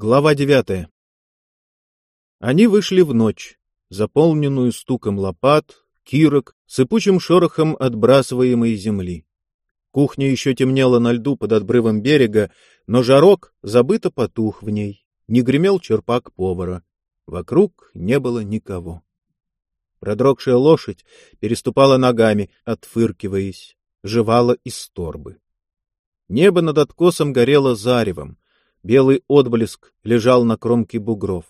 Глава девятая. Они вышли в ночь, заполненную стуком лопат, кирок, сыпучим шорохом отбрасываемой земли. Кухня еще темнела на льду под отбрывом берега, но жарок забыто потух в ней. Не гремел черпак повара. Вокруг не было никого. Продрогшая лошадь переступала ногами, отфыркиваясь, жевала из торбы. Небо над откосом горело заревом, белый отблеск лежал на кромке бугров.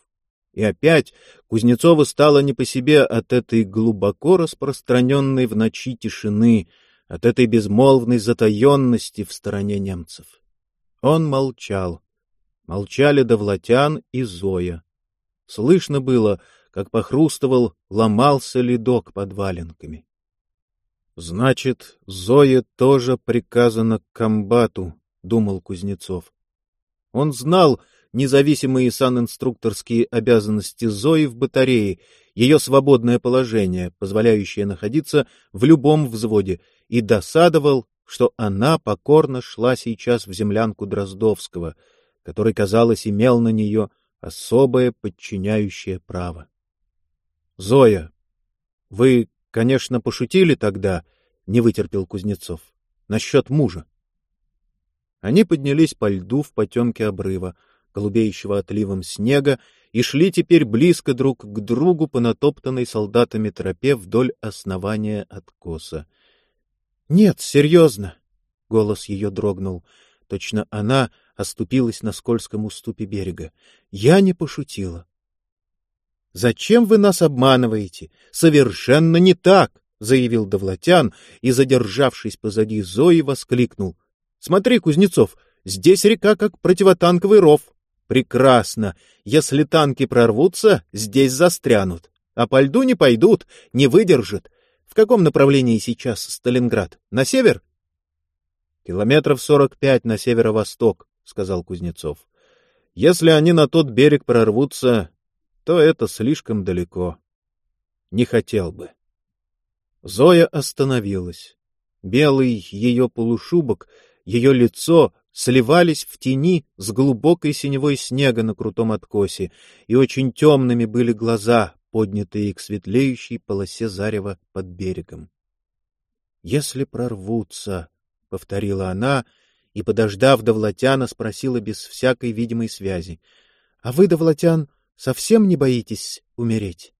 И опять Кузнецову стало не по себе от этой глубоко распространенной в ночи тишины, от этой безмолвной затаенности в стороне немцев. Он молчал. Молчали Довлатян и Зоя. Слышно было, как похрустывал, ломался ледок под валенками. Значит, Зое тоже приказано к комбату, думал Кузнецов. Он знал независимые санинструкторские обязанности Зои в батарее, ее свободное положение, позволяющее находиться в любом взводе, и досадовал, что она покорно шла сейчас в землянку Дроздовского, который, казалось, имел на нее особое подчиняющее право. — Зоя, вы, конечно, пошутили тогда, — не вытерпел Кузнецов, — насчет мужа. Они поднялись по льду в потемке обрыва, голубеющего отливом снега, и шли теперь близко друг к другу по натоптанной солдатами тропе вдоль основания откоса. — Нет, серьезно! — голос ее дрогнул. Точно она оступилась на скользком уступе берега. — Я не пошутила. — Зачем вы нас обманываете? Совершенно не так! — заявил Довлатян и, задержавшись позади Зои, воскликнул —— Смотри, Кузнецов, здесь река как противотанковый ров. Прекрасно. Если танки прорвутся, здесь застрянут. А по льду не пойдут, не выдержат. В каком направлении сейчас Сталинград? На север? Километров сорок пять на северо-восток, сказал Кузнецов. Если они на тот берег прорвутся, то это слишком далеко. Не хотел бы. Зоя остановилась. Белый ее полушубок ее лицо сливались в тени с глубокой синевой снега на крутом откосе, и очень темными были глаза, поднятые к светлеющей полосе зарева под берегом. — Если прорвутся, — повторила она, и, подождав Довлатяна, спросила без всякой видимой связи. — А вы, Довлатян, совсем не боитесь умереть?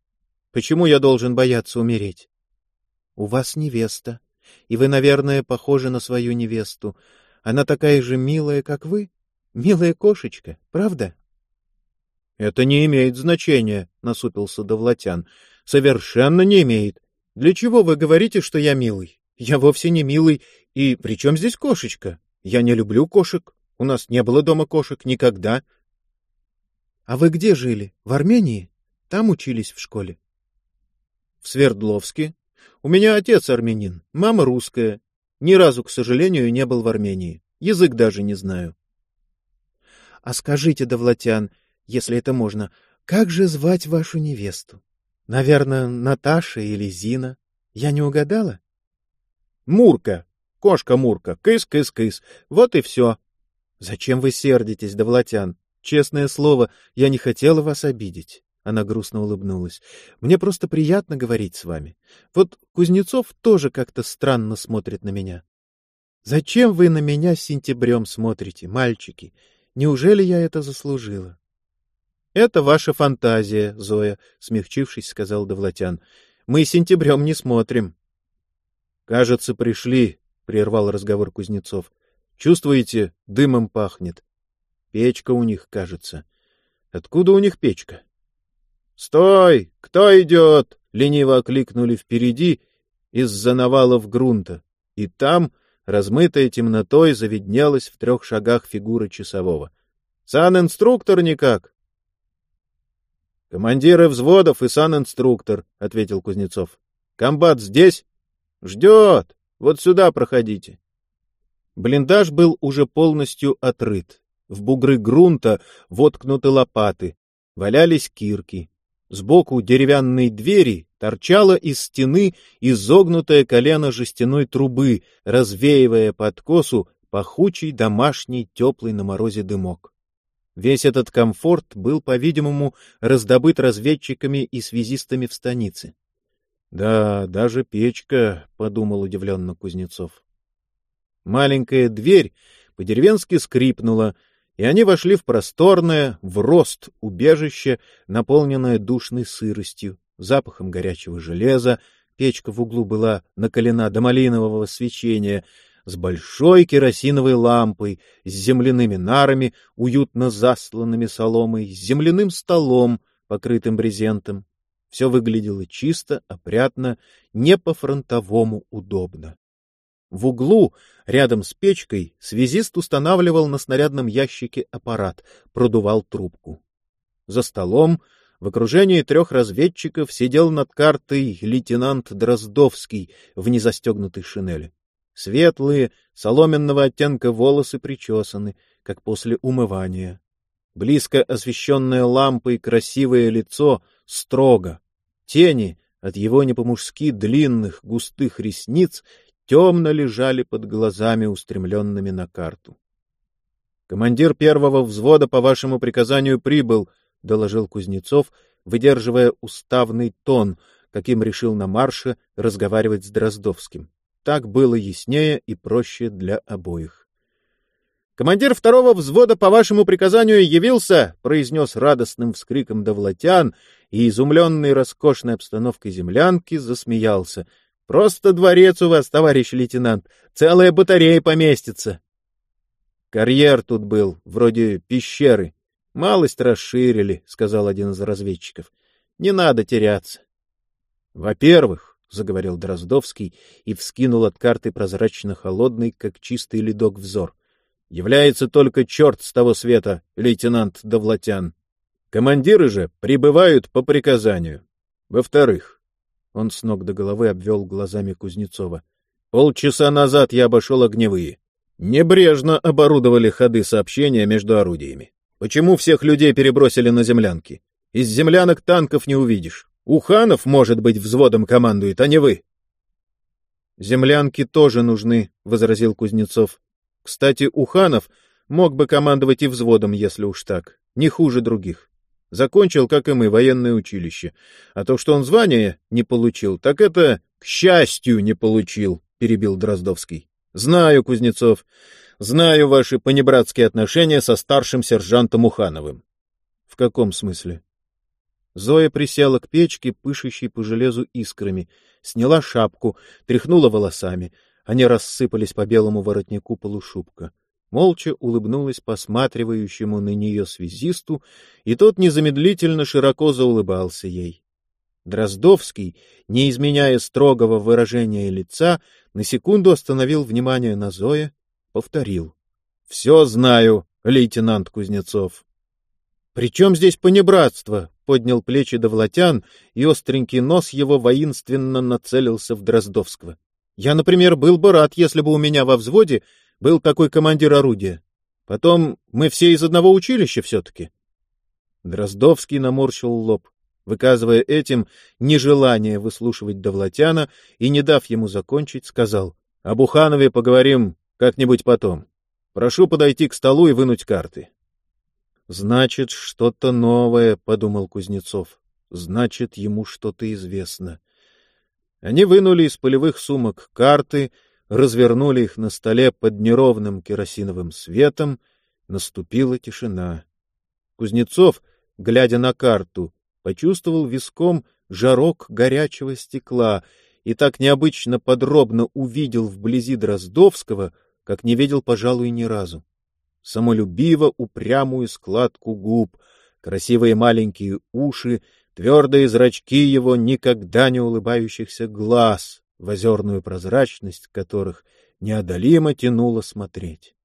— Почему я должен бояться умереть? — У вас невеста и вы, наверное, похожи на свою невесту. Она такая же милая, как вы. Милая кошечка, правда? — Это не имеет значения, — насупился Довлатян. — Совершенно не имеет. Для чего вы говорите, что я милый? Я вовсе не милый. И при чем здесь кошечка? Я не люблю кошек. У нас не было дома кошек никогда. — А вы где жили? В Армении? Там учились в школе? — В Свердловске. У меня отец армянин, мама русская. Ни разу, к сожалению, не был в Армении. Язык даже не знаю. — А скажите, Довлатян, если это можно, как же звать вашу невесту? Наверное, Наташа или Зина. Я не угадала? — Мурка. Кошка Мурка. Кыс-кыс-кыс. Вот и все. — Зачем вы сердитесь, Довлатян? Честное слово, я не хотела вас обидеть. Она грустно улыбнулась. Мне просто приятно говорить с вами. Вот Кузнецов тоже как-то странно смотрит на меня. Зачем вы на меня сентябрем смотрите, мальчики? Неужели я это заслужила? Это ваша фантазия, Зоя, смягчившись, сказал Довлатян. Мы сентябрем не смотрим. Кажется, пришли, прервал разговор Кузнецов. Чувствуете, дымом пахнет. Печка у них, кажется. Откуда у них печка? «Стой! Кто идет?» — лениво окликнули впереди из-за навалов грунта, и там, размытая темнотой, завиднелась в трех шагах фигура часового. «Сан-инструктор никак?» «Командиры взводов и сан-инструктор», — ответил Кузнецов. «Комбат здесь?» «Ждет! Вот сюда проходите». Блиндаж был уже полностью отрыт. В бугры грунта воткнуты лопаты, валялись кирки. Сбоку деревянной двери торчало из стены изогнутое колено жестяной трубы, развеивая под косу пахучий домашний теплый на морозе дымок. Весь этот комфорт был, по-видимому, раздобыт разведчиками и связистами в станице. — Да, даже печка, — подумал удивленно Кузнецов. Маленькая дверь по-деревенски скрипнула, и они вошли в просторное, в рост убежище, наполненное душной сыростью, запахом горячего железа, печка в углу была накалена до малинового свечения — с большой керосиновой лампой, с земляными нарами, уютно засланными соломой, с земляным столом, покрытым брезентом. Все выглядело чисто, опрятно, не по-фронтовому удобно. В углу, рядом с печкой, связист устанавливал на снарядном ящике аппарат, продувал трубку. За столом, в окружении трех разведчиков, сидел над картой лейтенант Дроздовский в незастегнутой шинели. Светлые, соломенного оттенка волосы причесаны, как после умывания. Близко освещенное лампой красивое лицо строго. Тени от его не по-мужски длинных густых ресниц темно лежали под глазами, устремленными на карту. — Командир первого взвода по вашему приказанию прибыл, — доложил Кузнецов, выдерживая уставный тон, каким решил на марше разговаривать с Дроздовским. Так было яснее и проще для обоих. «Командир второго взвода по вашему приказанию явился!» — произнес радостным вскриком Довлатян, и, изумленный роскошной обстановкой землянки, засмеялся. «Просто дворец у вас, товарищ лейтенант! Целая батарея поместится!» «Карьер тут был, вроде пещеры. Малость расширили», — сказал один из разведчиков. «Не надо теряться». «Во-первых, заговорил Дроздовский и вскинул от карты прозрачно-холодный, как чистый ледок, взор. — Является только черт с того света, лейтенант Довлатян. Командиры же прибывают по приказанию. Во-вторых, он с ног до головы обвел глазами Кузнецова. Полчаса назад я обошел огневые. Небрежно оборудовали ходы сообщения между орудиями. Почему всех людей перебросили на землянки? Из землянок танков не увидишь. Уханов, может быть, взводом командует, а не вы. — Землянки тоже нужны, — возразил Кузнецов. — Кстати, Уханов мог бы командовать и взводом, если уж так. Не хуже других. Закончил, как и мы, военное училище. А то, что он звание не получил, так это, к счастью, не получил, — перебил Дроздовский. — Знаю, Кузнецов, знаю ваши понебратские отношения со старшим сержантом Ухановым. — В каком смысле? Зоя присела к печке, пышущей по железу искрами, сняла шапку, тряхнула волосами. Они рассыпались по белому воротнику полушубка. Молча улыбнулась посматривающему на нее связисту, и тот незамедлительно широко заулыбался ей. Дроздовский, не изменяя строгого выражения лица, на секунду остановил внимание на Зое, повторил. — Все знаю, лейтенант Кузнецов. — При чем здесь понебратство? поднял плечи Довлатян, и остренький нос его воинственно нацелился в Дроздовского. Я, например, был бы рад, если бы у меня во взводе был такой командир орудия. Потом мы все из одного училища все-таки. Дроздовский наморщил лоб, выказывая этим нежелание выслушивать Довлатяна, и, не дав ему закончить, сказал, — Об Уханове поговорим как-нибудь потом. Прошу подойти к столу и вынуть карты. Значит, что-то новое, — подумал Кузнецов. Значит, ему что-то известно. Они вынули из полевых сумок карты, развернули их на столе под неровным керосиновым светом. Наступила тишина. Кузнецов, глядя на карту, почувствовал виском жарок горячего стекла и так необычно подробно увидел вблизи Дроздовского, как не видел, пожалуй, ни разу самолюбиво упрямую складку губ, красивые маленькие уши, твердые зрачки его никогда не улыбающихся глаз, в озерную прозрачность которых неодолимо тянуло смотреть.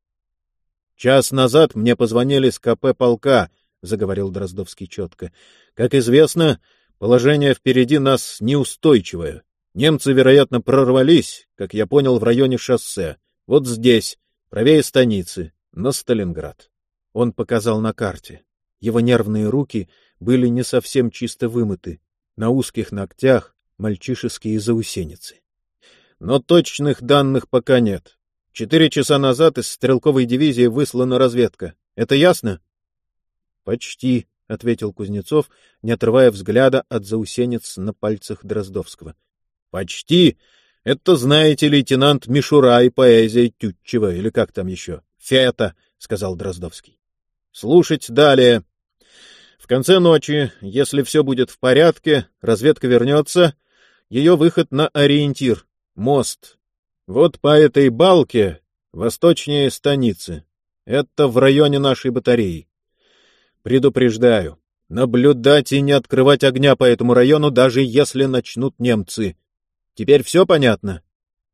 — Час назад мне позвонили с КП полка, — заговорил Дроздовский четко. — Как известно, положение впереди нас неустойчивое. Немцы, вероятно, прорвались, как я понял, в районе шоссе. Вот здесь, правее станицы, на Сталинград. Он показал на карте. Его нервные руки были не совсем чисто вымыты, на узких ногтях мальчишеские заусеницы. Но точных данных пока нет. Четыре часа назад из стрелковой дивизии выслана разведка. Это ясно? Почти, — ответил Кузнецов, не отрывая взгляда от заусенец на пальцах Дроздовского. — Почти! Это, знаете, лейтенант Мишура и поэзия Тютчева, или как там еще? Фета, — сказал Дроздовский. — Слушать далее. В конце ночи, если все будет в порядке, разведка вернется, ее выход на ориентир — мост. Вот по этой балке восточнее станицы. Это в районе нашей батареи. Предупреждаю, наблюдать и не открывать огня по этому району, даже если начнут немцы. Теперь все понятно?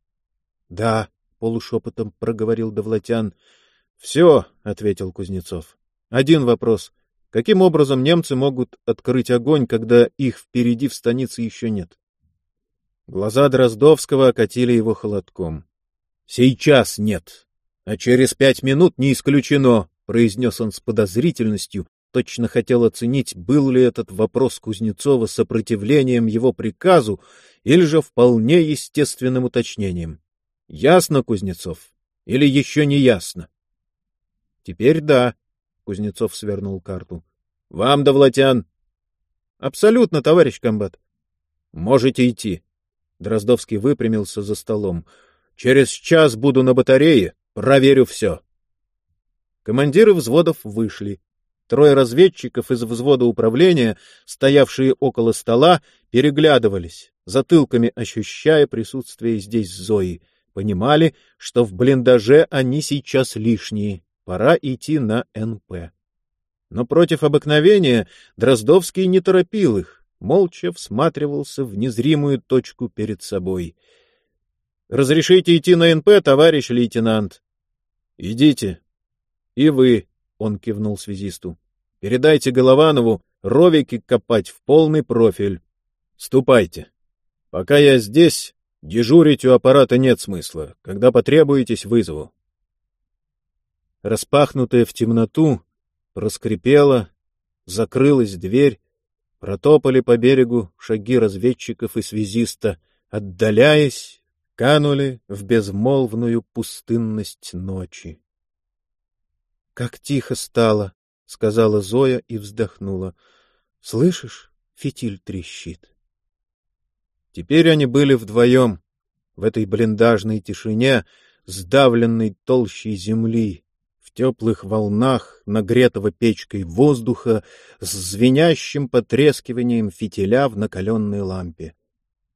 — Да, — полушепотом проговорил Довлатян. — Все, — ответил Кузнецов. — Один вопрос. Каким образом немцы могут открыть огонь, когда их впереди в станице еще нет? Глаза Дроздовского окатили его холодком. — Сейчас нет, а через пять минут не исключено, — произнес он с подозрительностью, точно хотел оценить, был ли этот вопрос Кузнецова сопротивлением его приказу или же вполне естественным уточнением. Ясно, Кузнецов? Или еще не ясно? Теперь да, Кузнецов свернул карту. Вам, Довлатян? Абсолютно, товарищ комбат. Можете идти. Дроздовский выпрямился за столом. Через час буду на батарее, проверю все. Командиры взводов вышли. Трое разведчиков из взвода управления, стоявшие около стола, переглядывались, затылками ощущая присутствие здесь Зои, понимали, что в блиндаже они сейчас лишние, пора идти на НП. Но против обыкновения Дроздовский не торопил их, молча всматривался в незримую точку перед собой. — Разрешите идти на НП, товарищ лейтенант? — Идите. — И вы, — он кивнул связисту. — Передайте Голованову ровики копать в полный профиль. Ступайте. Пока я здесь, дежурить у аппарата нет смысла. Когда потребуетесь, вызову. Распахнутая в темноту, проскрипела, закрылась дверь, протопали по берегу шаги разведчиков и связиста, отдаляясь, канули в безмолвную пустынность ночи. Как тихо стало, — сказала Зоя и вздохнула. — Слышишь, фитиль трещит. Теперь они были вдвоем, в этой блиндажной тишине, сдавленной толщей земли, теплых волнах, нагретого печкой воздуха, с звенящим потрескиванием фитиля в накаленной лампе.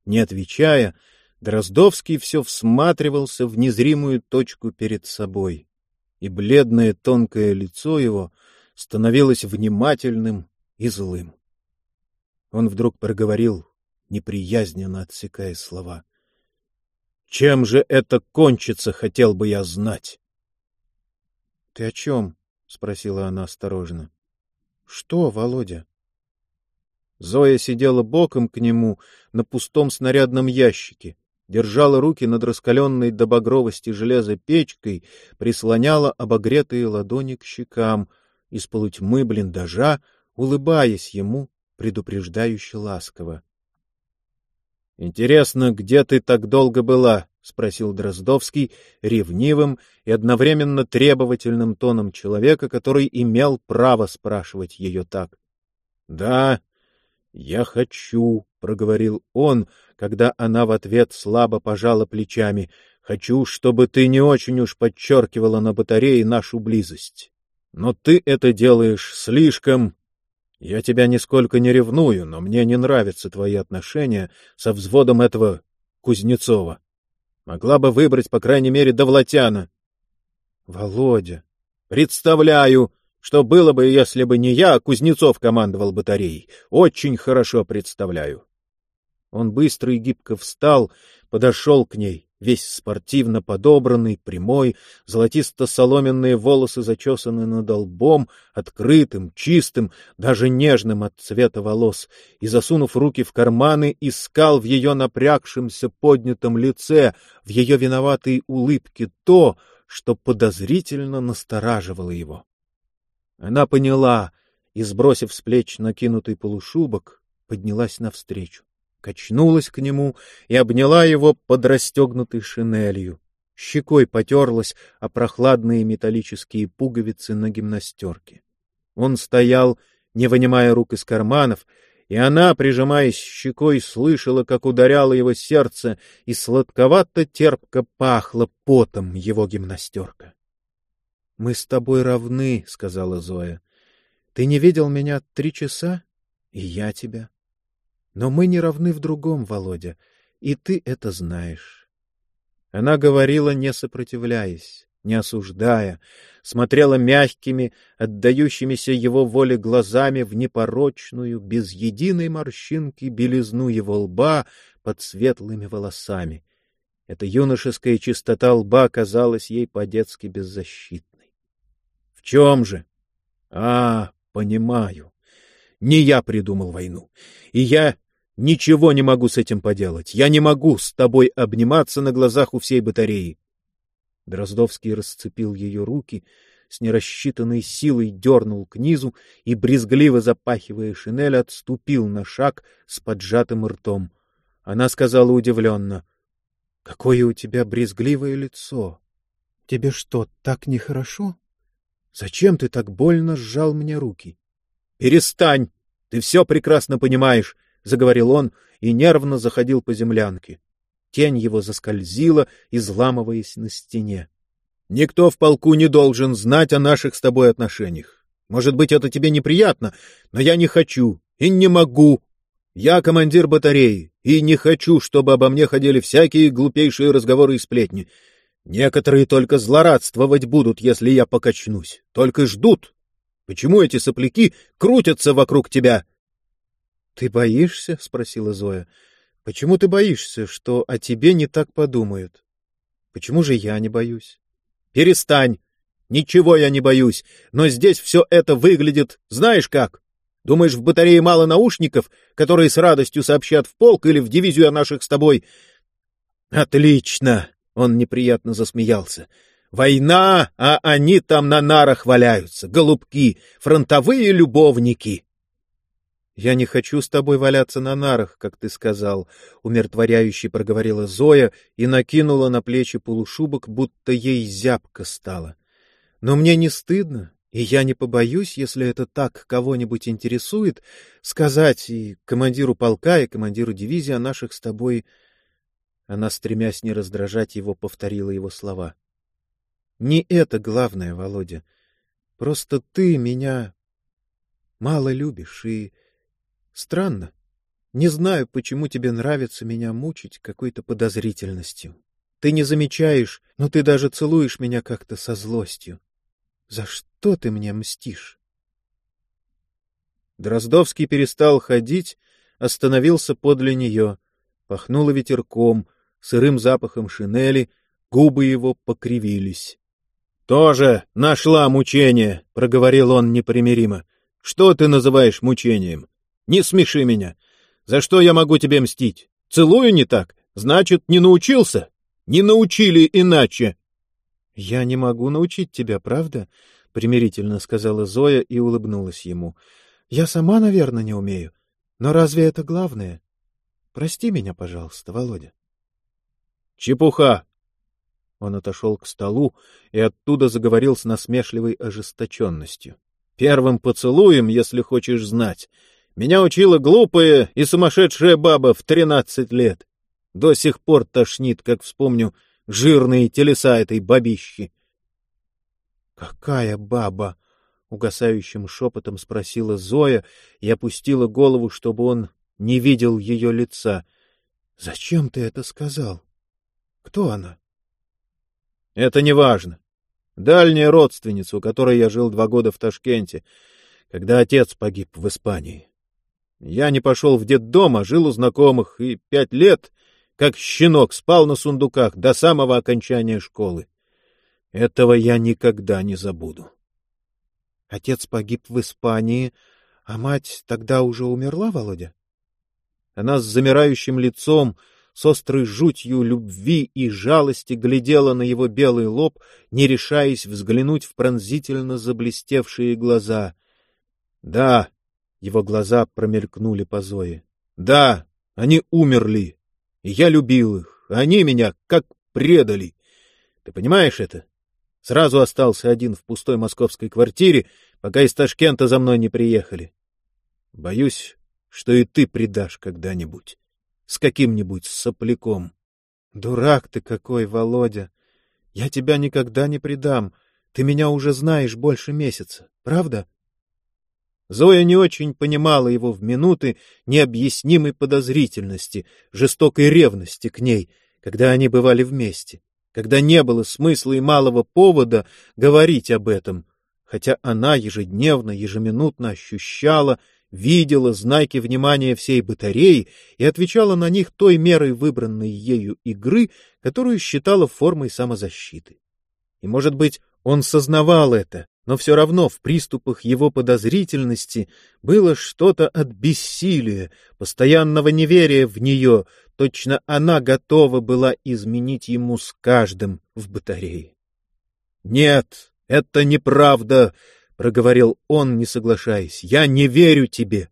Не отвечая, Дроздовский все всматривался в незримую точку перед собой и бледное тонкое лицо его становилось внимательным и злым. Он вдруг проговорил, неприязненно отсекая слова. — Чем же это кончится, хотел бы я знать? — Ты о чем? — спросила она осторожно. — Что, Володя? Зоя сидела боком к нему на пустом снарядном ящике, держала руки над раскаленной до багровости железа печкой, прислоняла обогретые ладони к щекам, из полутьмы блиндажа, улыбаясь ему, предупреждающе ласково. — Интересно, где ты так долго была? — спросил Дроздовский ревнивым и одновременно требовательным тоном человека, который имел право спрашивать ее так. — Да, я хочу, — проговорил он, когда она в ответ слабо пожала плечами. — Хочу, чтобы ты не очень уж подчеркивала на батарее нашу близость. Но ты это делаешь слишком... Я тебя нисколько не ревную, но мне не нравятся твои отношения со взводом этого Кузнецова. Могла бы выбрать, по крайней мере, Довлатяна. — Володя, представляю, что было бы, если бы не я, а Кузнецов командовал батареей. Очень хорошо представляю. Он быстро и гибко встал, подошел к ней, весь спортивно подобранный, прямой, золотисто-соломенные волосы зачесаны над лбом, открытым, чистым, даже нежным от цвета волос, и, засунув руки в карманы, искал в ее напрягшемся поднятом лице, в ее виноватой улыбке то, что подозрительно настораживало его. Она поняла и, сбросив с плеч накинутый полушубок, поднялась навстречу качнулась к нему и обняла его под расстегнутой шинелью. Щекой потерлась о прохладные металлические пуговицы на гимнастерке. Он стоял, не вынимая рук из карманов, и она, прижимаясь щекой, слышала, как ударяло его сердце, и сладковато-терпко пахло потом его гимнастерка. — Мы с тобой равны, — сказала Зоя. — Ты не видел меня три часа, и я тебя. Но мы не равны в другом, Володя, и ты это знаешь. Она говорила, не сопротивляясь не осуждая, смотрела мягкими, отдающимися его воле глазами в непорочную, без единой морщинки белизну его лба под светлыми волосами. Эта юношеская чистота лба казалась ей по-детски беззащитной. — В чем же? — А, понимаю. Не я придумал войну. И я ничего не могу с этим поделать. Я не могу с тобой обниматься на глазах у всей батареи. Дроздовский расцепил ее руки, с нерасчитанной силой дернул к низу и, брезгливо запахивая шинель, отступил на шаг с поджатым ртом. Она сказала удивленно, — Какое у тебя брезгливое лицо! Тебе что, так нехорошо? Зачем ты так больно сжал мне руки? — Перестань! Ты все прекрасно понимаешь! — заговорил он и нервно заходил по землянке. Тень его заскользила, изламываясь на стене. — Никто в полку не должен знать о наших с тобой отношениях. Может быть, это тебе неприятно, но я не хочу и не могу. Я командир батареи, и не хочу, чтобы обо мне ходили всякие глупейшие разговоры и сплетни. Некоторые только злорадствовать будут, если я покачнусь. Только ждут. Почему эти сопляки крутятся вокруг тебя? — Ты боишься? — спросила Зоя. Почему ты боишься, что о тебе не так подумают? Почему же я не боюсь? Перестань! Ничего я не боюсь, но здесь все это выглядит, знаешь как? Думаешь, в батарее мало наушников, которые с радостью сообщат в полк или в дивизию о наших с тобой? Отлично! Он неприятно засмеялся. Война, а они там на нарах валяются, голубки, фронтовые любовники. «Я не хочу с тобой валяться на нарах, как ты сказал», — умиротворяюще проговорила Зоя и накинула на плечи полушубок, будто ей зябко стало. «Но мне не стыдно, и я не побоюсь, если это так кого-нибудь интересует, сказать и командиру полка, и командиру дивизии о наших с тобой...» Она, стремясь не раздражать его, повторила его слова. «Не это главное, Володя. Просто ты меня мало любишь, и Странно. Не знаю, почему тебе нравится меня мучить какой-то подозрительностью. Ты не замечаешь, но ты даже целуешь меня как-то со злостью. За что ты мне мстишь? Дроздовский перестал ходить, остановился подле нее, пахнуло ветерком, сырым запахом шинели, губы его покривились. — Тоже нашла мучение, — проговорил он непримиримо. — Что ты называешь мучением? Не смеши меня. За что я могу тебе мстить? Целую не так? Значит, не научился? Не научили иначе. — Я не могу научить тебя, правда? — примирительно сказала Зоя и улыбнулась ему. — Я сама, наверное, не умею. Но разве это главное? Прости меня, пожалуйста, Володя. — Чепуха! Он отошел к столу и оттуда заговорил с насмешливой ожесточенностью. — Первым поцелуем, если хочешь знать, меня учила глупая и сумасшедшая баба в тринадцать лет. До сих пор тошнит, как вспомню жирные телеса этой бабищи. — Какая баба? — угасающим шепотом спросила Зоя и опустила голову, чтобы он не видел ее лица. — Зачем ты это сказал? Кто она? — Это не важно. Дальняя родственница, у которой я жил два года в Ташкенте, когда отец погиб в Испании. Я не пошел в детдом, а жил у знакомых, и пять лет, как щенок, спал на сундуках до самого окончания школы. Этого я никогда не забуду. Отец погиб в Испании, а мать тогда уже умерла, Володя? Она с замирающим лицом, с острой жутью любви и жалости глядела на его белый лоб, не решаясь взглянуть в пронзительно заблестевшие глаза. — Да, его глаза промелькнули по Зое. Да, они умерли, и я любил их, они меня как предали. Ты понимаешь это? Сразу остался один в пустой московской квартире, пока из Ташкента за мной не приехали. Боюсь, что и ты предашь когда-нибудь. С каким-нибудь сопляком. Дурак ты какой, Володя! Я тебя никогда не предам. Ты меня уже знаешь больше месяца, правда? Зоя не очень понимала его в минуты необъяснимой подозрительности, жестокой ревности к ней, когда они бывали вместе, когда не было смысла и малого повода говорить об этом, хотя она ежедневно, ежеминутно ощущала, видела знайки внимания всей батареи и отвечала на них той мерой выбранной ею игры, которую считала формой самозащиты. И, может быть, он сознавал это, но все равно в приступах его подозрительности было что-то от бессилия, постоянного неверия в нее, точно она готова была изменить ему с каждым в батарее. — Нет, это неправда, — проговорил он, не соглашаясь. — Я не верю тебе.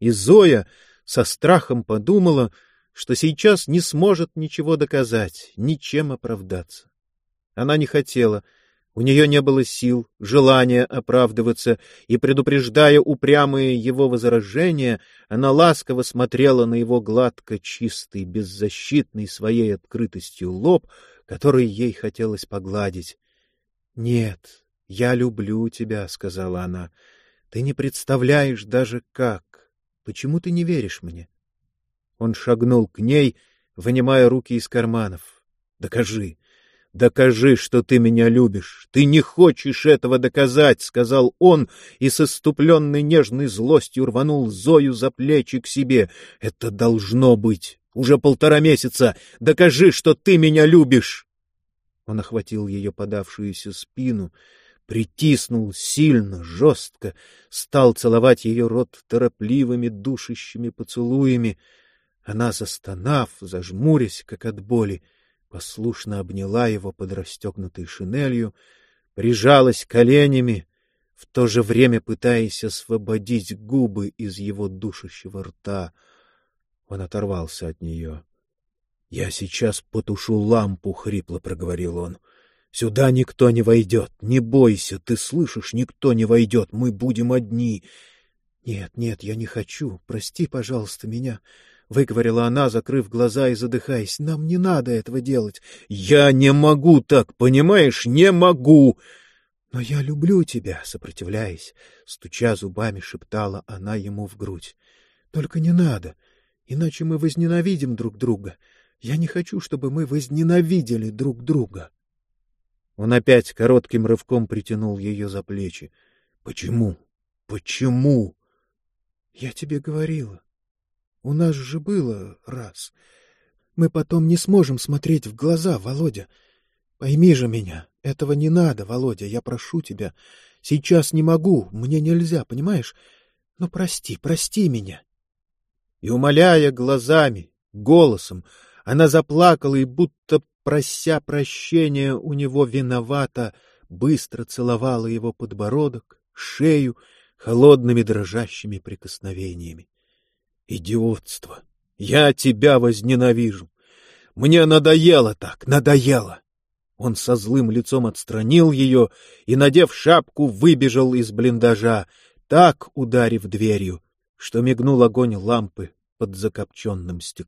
И Зоя со страхом подумала, что сейчас не сможет ничего доказать, ничем оправдаться. Она не хотела, у нее не было сил, желания оправдываться, и, предупреждая упрямые его возражения, она ласково смотрела на его гладко чистый, беззащитный своей открытостью лоб, который ей хотелось погладить. — Нет, я люблю тебя, — сказала она. — Ты не представляешь даже как. Почему ты не веришь мне? Он шагнул к ней, вынимая руки из карманов. — Докажи. Докажи, что ты меня любишь. Ты не хочешь этого доказать, сказал он и с иступленной нежной злостью рванул Зою за плечи к себе. Это должно быть. Уже полтора месяца. Докажи, что ты меня любишь. Он охватил ее подавшуюся спину, притиснул сильно, жестко, стал целовать ее рот торопливыми душащими поцелуями. Она, застонав, зажмурясь, как от боли, послушно обняла его под расстегнутой шинелью, прижалась коленями, в то же время пытаясь освободить губы из его душащего рта. Он оторвался от нее. — Я сейчас потушу лампу, — хрипло проговорил он. — Сюда никто не войдет. Не бойся, ты слышишь, никто не войдет. Мы будем одни. — Нет, нет, я не хочу. Прости, пожалуйста, меня. — выговорила она, закрыв глаза и задыхаясь. — Нам не надо этого делать. — Я не могу так, понимаешь? Не могу! — Но я люблю тебя, — сопротивляясь, стуча зубами, шептала она ему в грудь. — Только не надо, иначе мы возненавидим друг друга. Я не хочу, чтобы мы возненавидели друг друга. Он опять коротким рывком притянул ее за плечи. — Почему? Почему? — Я тебе говорила. У нас же было раз. Мы потом не сможем смотреть в глаза, Володя. Пойми же меня, этого не надо, Володя, я прошу тебя. Сейчас не могу, мне нельзя, понимаешь? Но прости, прости меня. И, умоляя глазами, голосом, она заплакала и, будто прося прощения у него виновата, быстро целовала его подбородок, шею холодными дрожащими прикосновениями. Идиотство! Я тебя возненавижу! Мне надоело так, надоело! Он со злым лицом отстранил ее и, надев шапку, выбежал из блиндажа, так ударив дверью, что мигнул огонь лампы под закопченным стеклом.